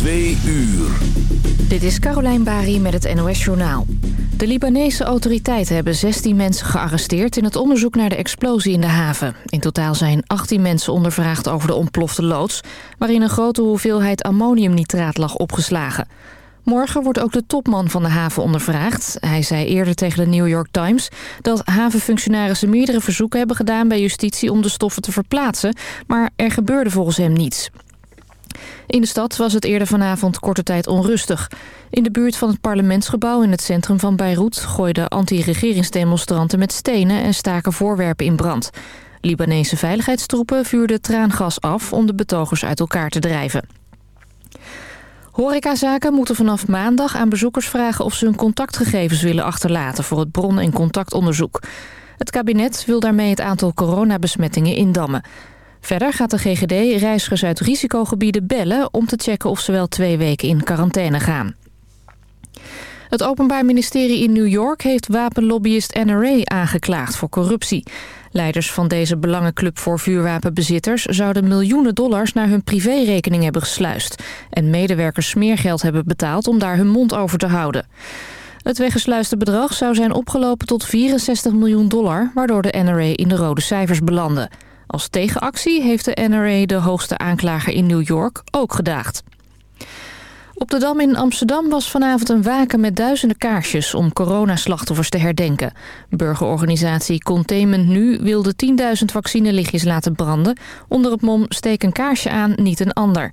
Twee uur. Dit is Carolijn Bari met het NOS Journaal. De Libanese autoriteiten hebben 16 mensen gearresteerd... in het onderzoek naar de explosie in de haven. In totaal zijn 18 mensen ondervraagd over de ontplofte loods... waarin een grote hoeveelheid ammoniumnitraat lag opgeslagen. Morgen wordt ook de topman van de haven ondervraagd. Hij zei eerder tegen de New York Times... dat havenfunctionarissen meerdere verzoeken hebben gedaan bij justitie... om de stoffen te verplaatsen, maar er gebeurde volgens hem niets. In de stad was het eerder vanavond korte tijd onrustig. In de buurt van het parlementsgebouw in het centrum van Beirut... gooiden anti-regeringsdemonstranten met stenen en staken voorwerpen in brand. Libanese veiligheidstroepen vuurden traangas af om de betogers uit elkaar te drijven. Horecazaken moeten vanaf maandag aan bezoekers vragen of ze hun contactgegevens willen achterlaten voor het bron- en contactonderzoek. Het kabinet wil daarmee het aantal coronabesmettingen indammen. Verder gaat de GGD reizigers uit risicogebieden bellen om te checken of ze wel twee weken in quarantaine gaan. Het Openbaar Ministerie in New York heeft wapenlobbyist NRA aangeklaagd voor corruptie. Leiders van deze belangenclub voor vuurwapenbezitters zouden miljoenen dollars naar hun privérekening hebben gesluist. En medewerkers smeergeld hebben betaald om daar hun mond over te houden. Het weggesluiste bedrag zou zijn opgelopen tot 64 miljoen dollar, waardoor de NRA in de rode cijfers belandde. Als tegenactie heeft de NRA de hoogste aanklager in New York ook gedaagd. Op de Dam in Amsterdam was vanavond een waken met duizenden kaarsjes om coronaslachtoffers te herdenken. Burgerorganisatie Containment Nu wilde 10.000 vaccinelichtjes laten branden. Onder het mom steek een kaarsje aan, niet een ander.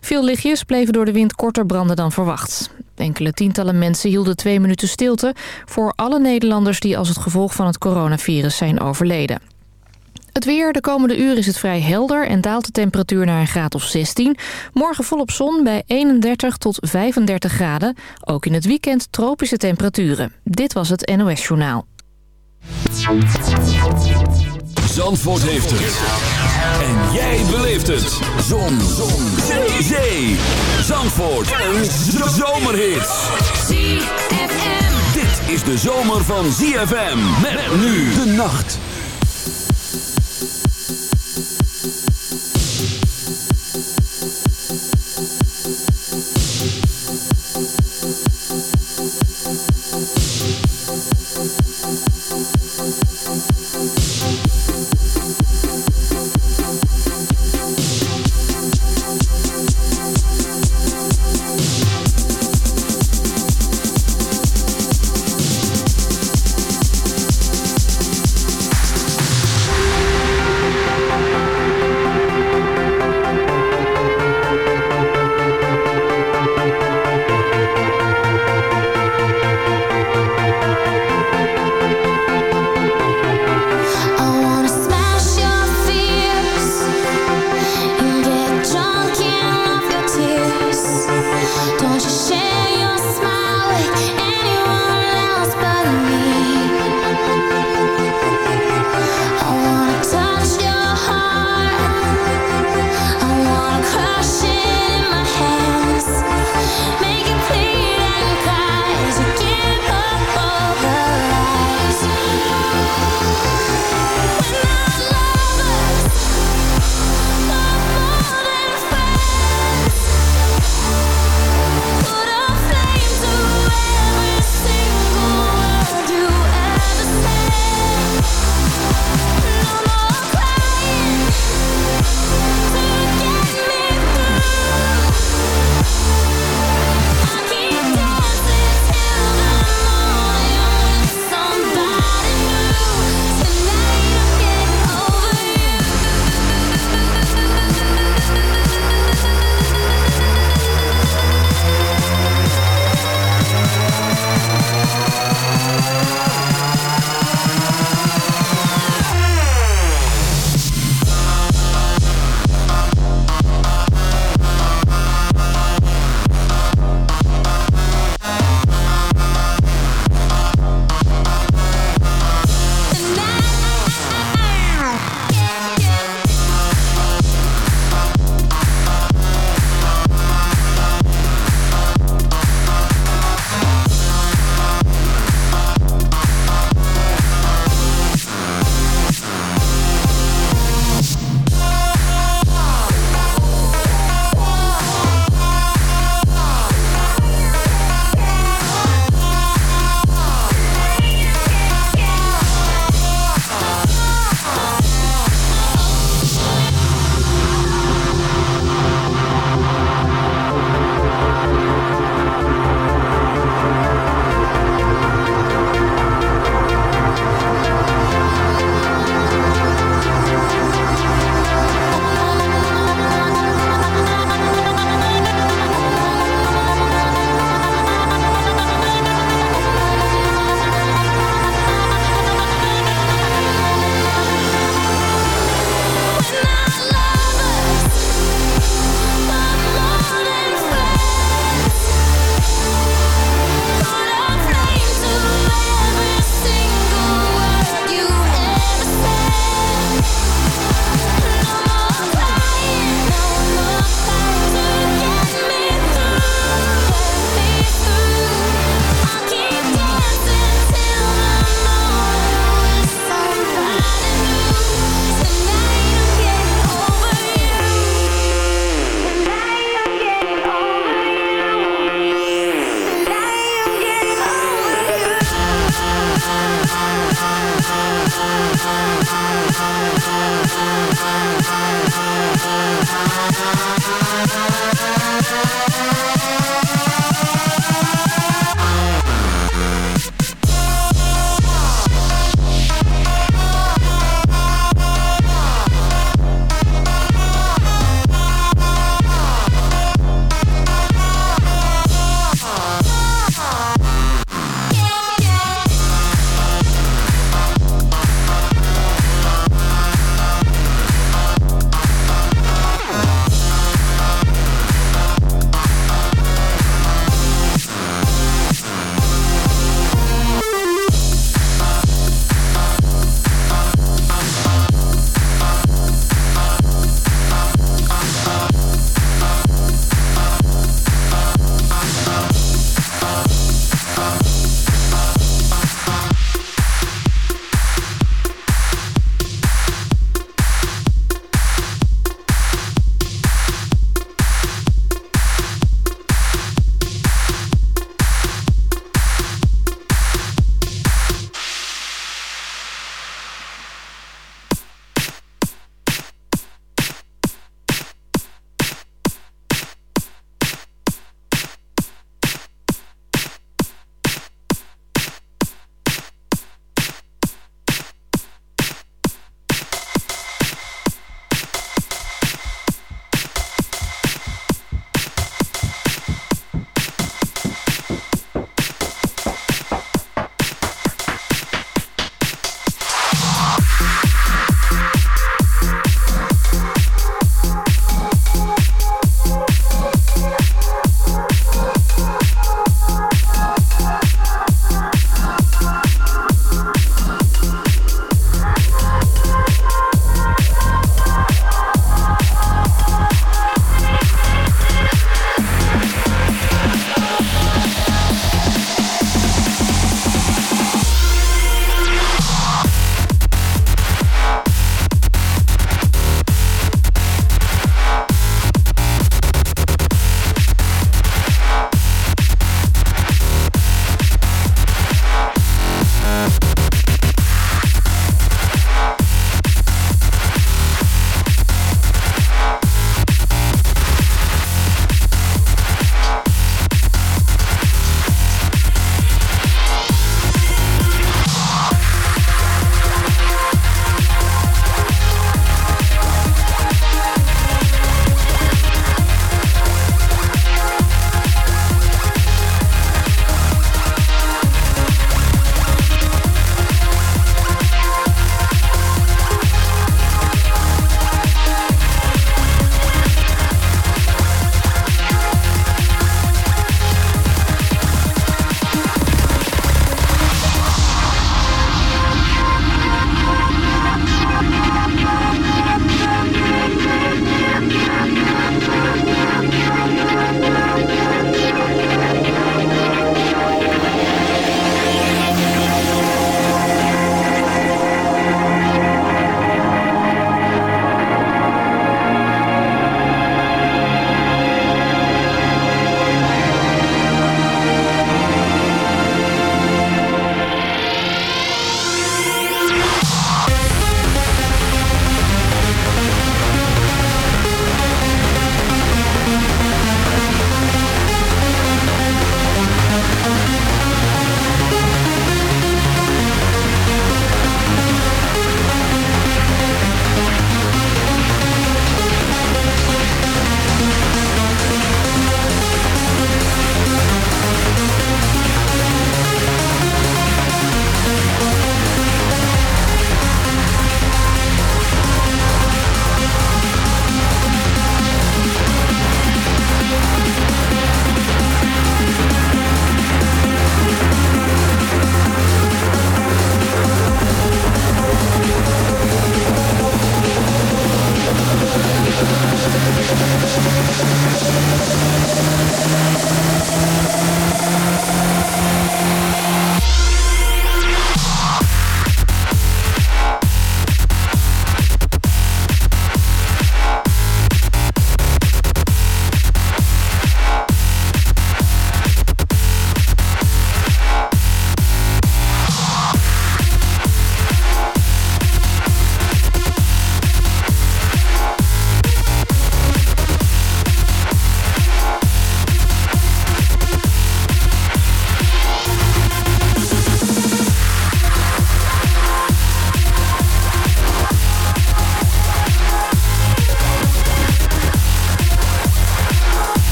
Veel lichtjes bleven door de wind korter branden dan verwacht. Enkele tientallen mensen hielden twee minuten stilte... voor alle Nederlanders die als het gevolg van het coronavirus zijn overleden. Het weer, de komende uur is het vrij helder en daalt de temperatuur naar een graad of 16. Morgen volop zon bij 31 tot 35 graden. Ook in het weekend tropische temperaturen. Dit was het NOS Journaal. Zandvoort heeft het. En jij beleeft het. Zon. zon. Zee. Zee. Zandvoort. Een zomerhit. Dit is de zomer van ZFM. Met nu de nacht.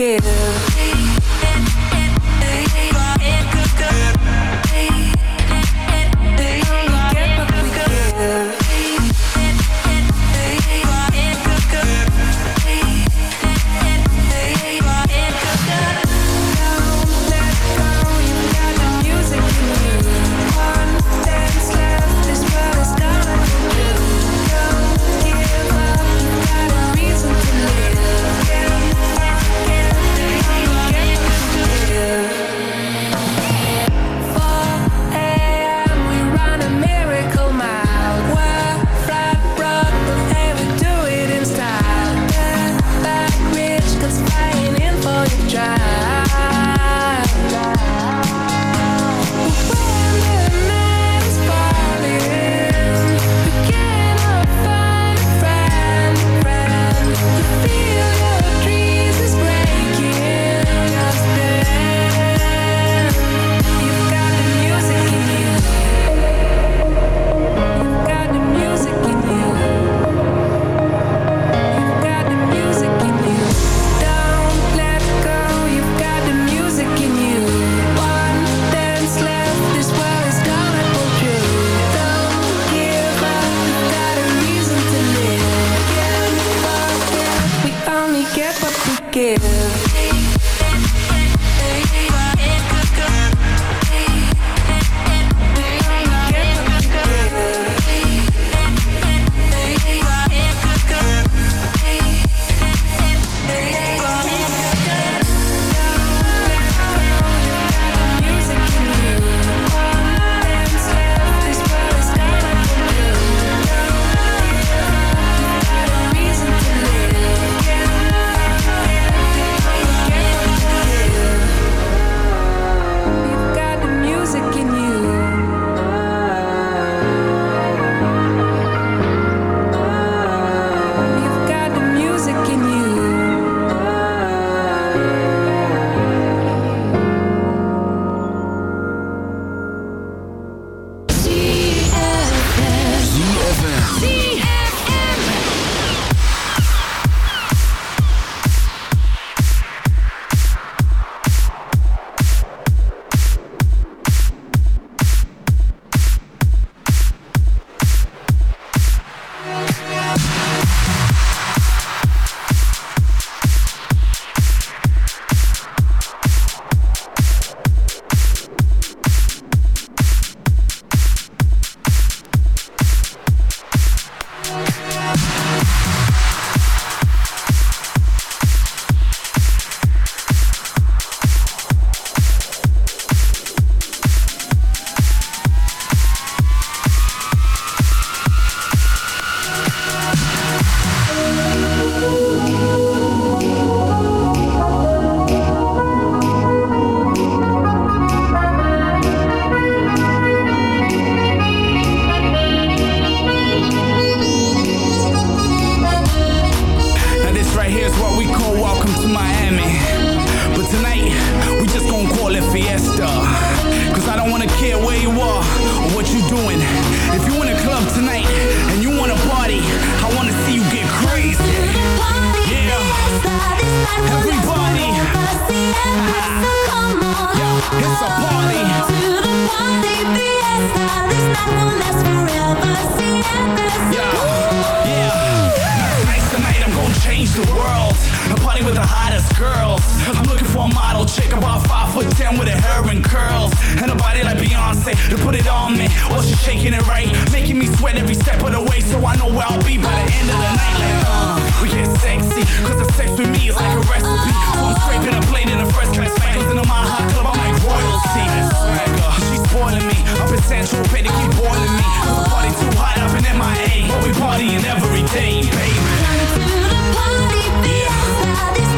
give doctor. Cause I don't wanna care where you are or what you're doing. If you're in a club tonight and you wanna party, I wanna see you get crazy. Yeah. Everybody. Yo, it's a party. Yeah. Yeah. Not tonight, I'm gonna change the world party with the hottest girls. I'm looking for a model chick about five foot ten with her hair and curls and a body like Beyonce to put it on me. While she's shaking it right, making me sweat every step of the way, so I know where I'll be by the end of the night. Like, uh, we get sexy, cause the sex with me is like a recipe. So I'm scraping a plate in a first class flight. Listen to my hot club, I'm like royalty. Swagger, she's spoiling me. Up in Central Bay, they keep boiling me. Cause the party too hot up in MIA, but we partying every day, baby. Come to the party, yeah.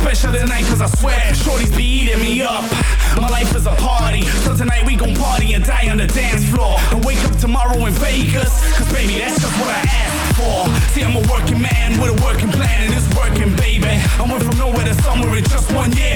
Special tonight, cause I swear, shorties be eating me up. My life is a party, so tonight we gon' party and die on the dance floor. And wake up tomorrow in Vegas, cause baby, that's just what I asked for. See, I'm a working man with a working plan, and it's working, baby. I went from nowhere to somewhere in just one year.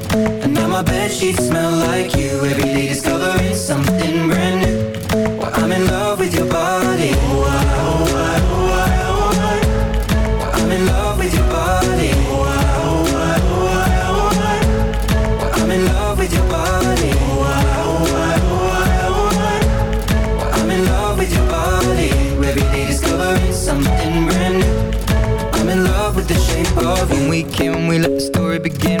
My bed sheets smell like you. Every day discovering something brand new. Well, I'm in love with your body. Oh, I, oh, I, oh, oh, I'm in love with your body. Oh, oh, oh, oh, I'm in love with your body. Oh, oh, oh, oh, I'm in love with your body. Every day discovering something brand new. I'm in love with the shape of you. When we came, we let the story begin.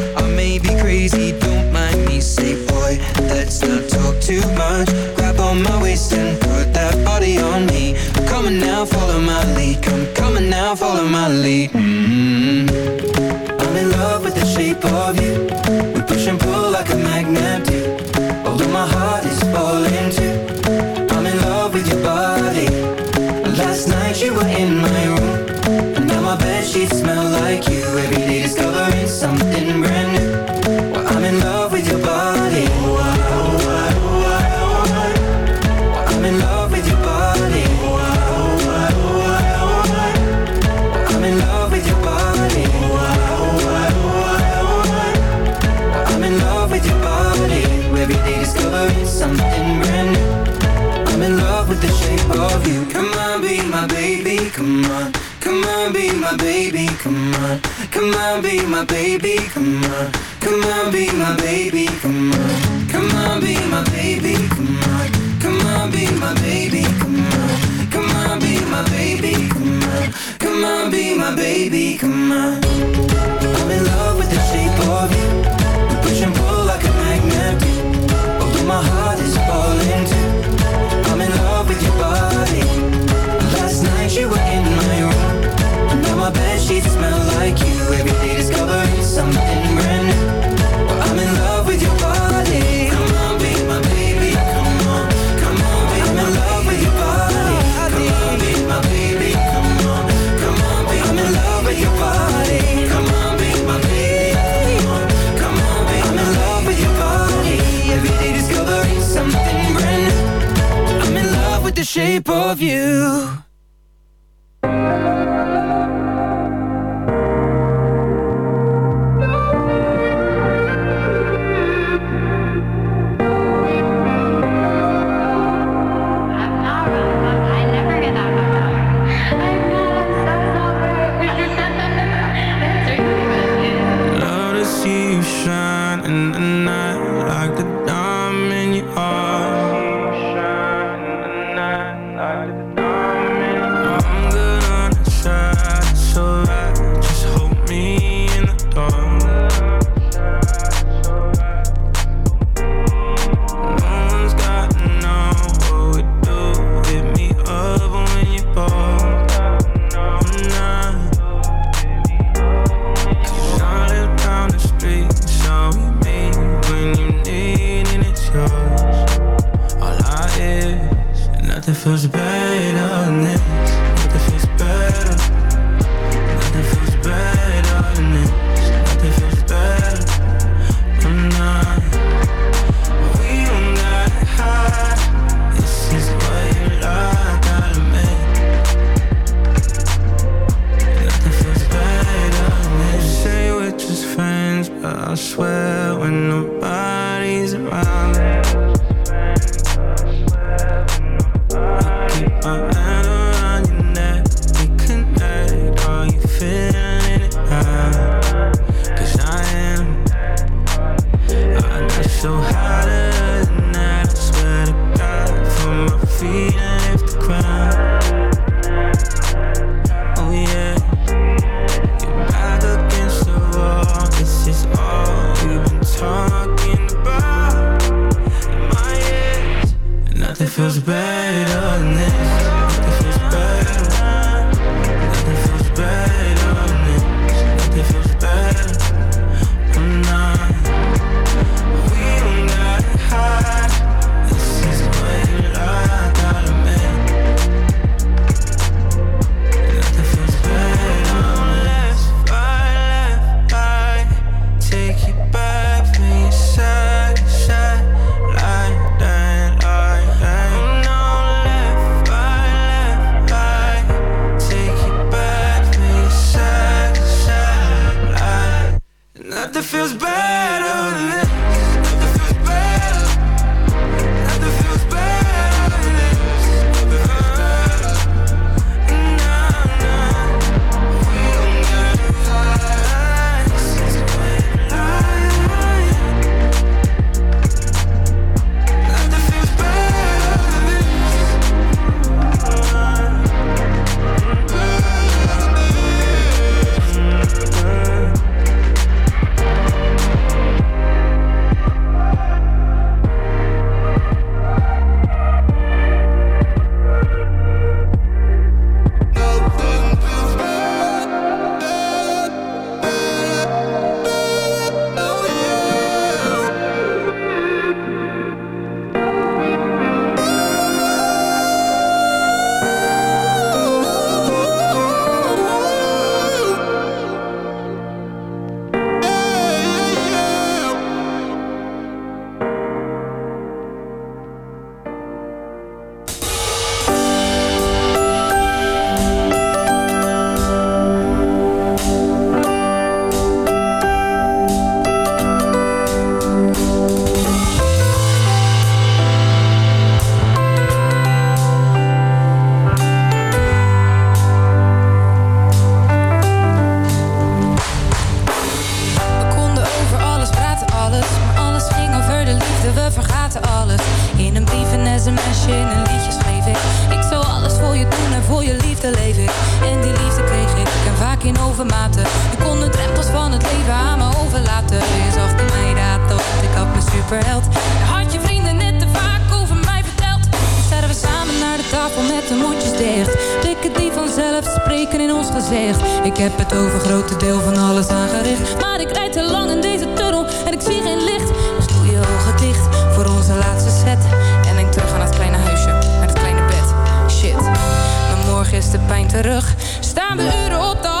I may be crazy, don't mind me. Say, boy, let's not talk too much. Grab on my waist and put that body on me. Now, follow my lead. Come, now, follow my lead. Mm -hmm. I'm in love with the shape of you. We push and pull like a magnet do. Although my heart is falling too. I'm in love with your body. Last night you were in my room. And now my bed sheets smell like you. Every day discovering something had je vrienden net te vaak over mij verteld. Staan we samen naar de tafel met de mondjes dicht. Blikken die vanzelf spreken in ons gezicht. Ik heb het over grote deel van alles aangericht. Maar ik rijd te lang in deze tunnel en ik zie geen licht. Dus doe je ogen dicht voor onze laatste set. En denk terug aan het kleine huisje, naar het kleine bed. Shit, maar morgen is de pijn terug. Staan we uren op de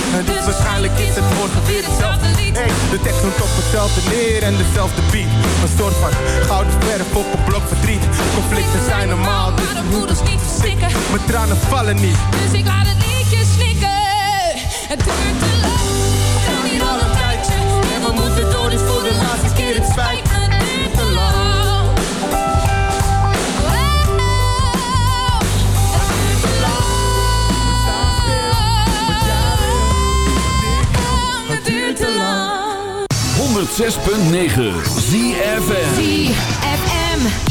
En dus waarschijnlijk is het morgen weer hetzelfde lied. De tekst noemt op hetzelfde neer en dezelfde beat. Een soort van gouden verf op een blok verdriet. Conflicten zijn normaal, dus de voeders niet verstikken. mijn tranen vallen niet. Dus ik laat het liedje snikken. Het duurt te lang. 106.9 ZFM. ZFM.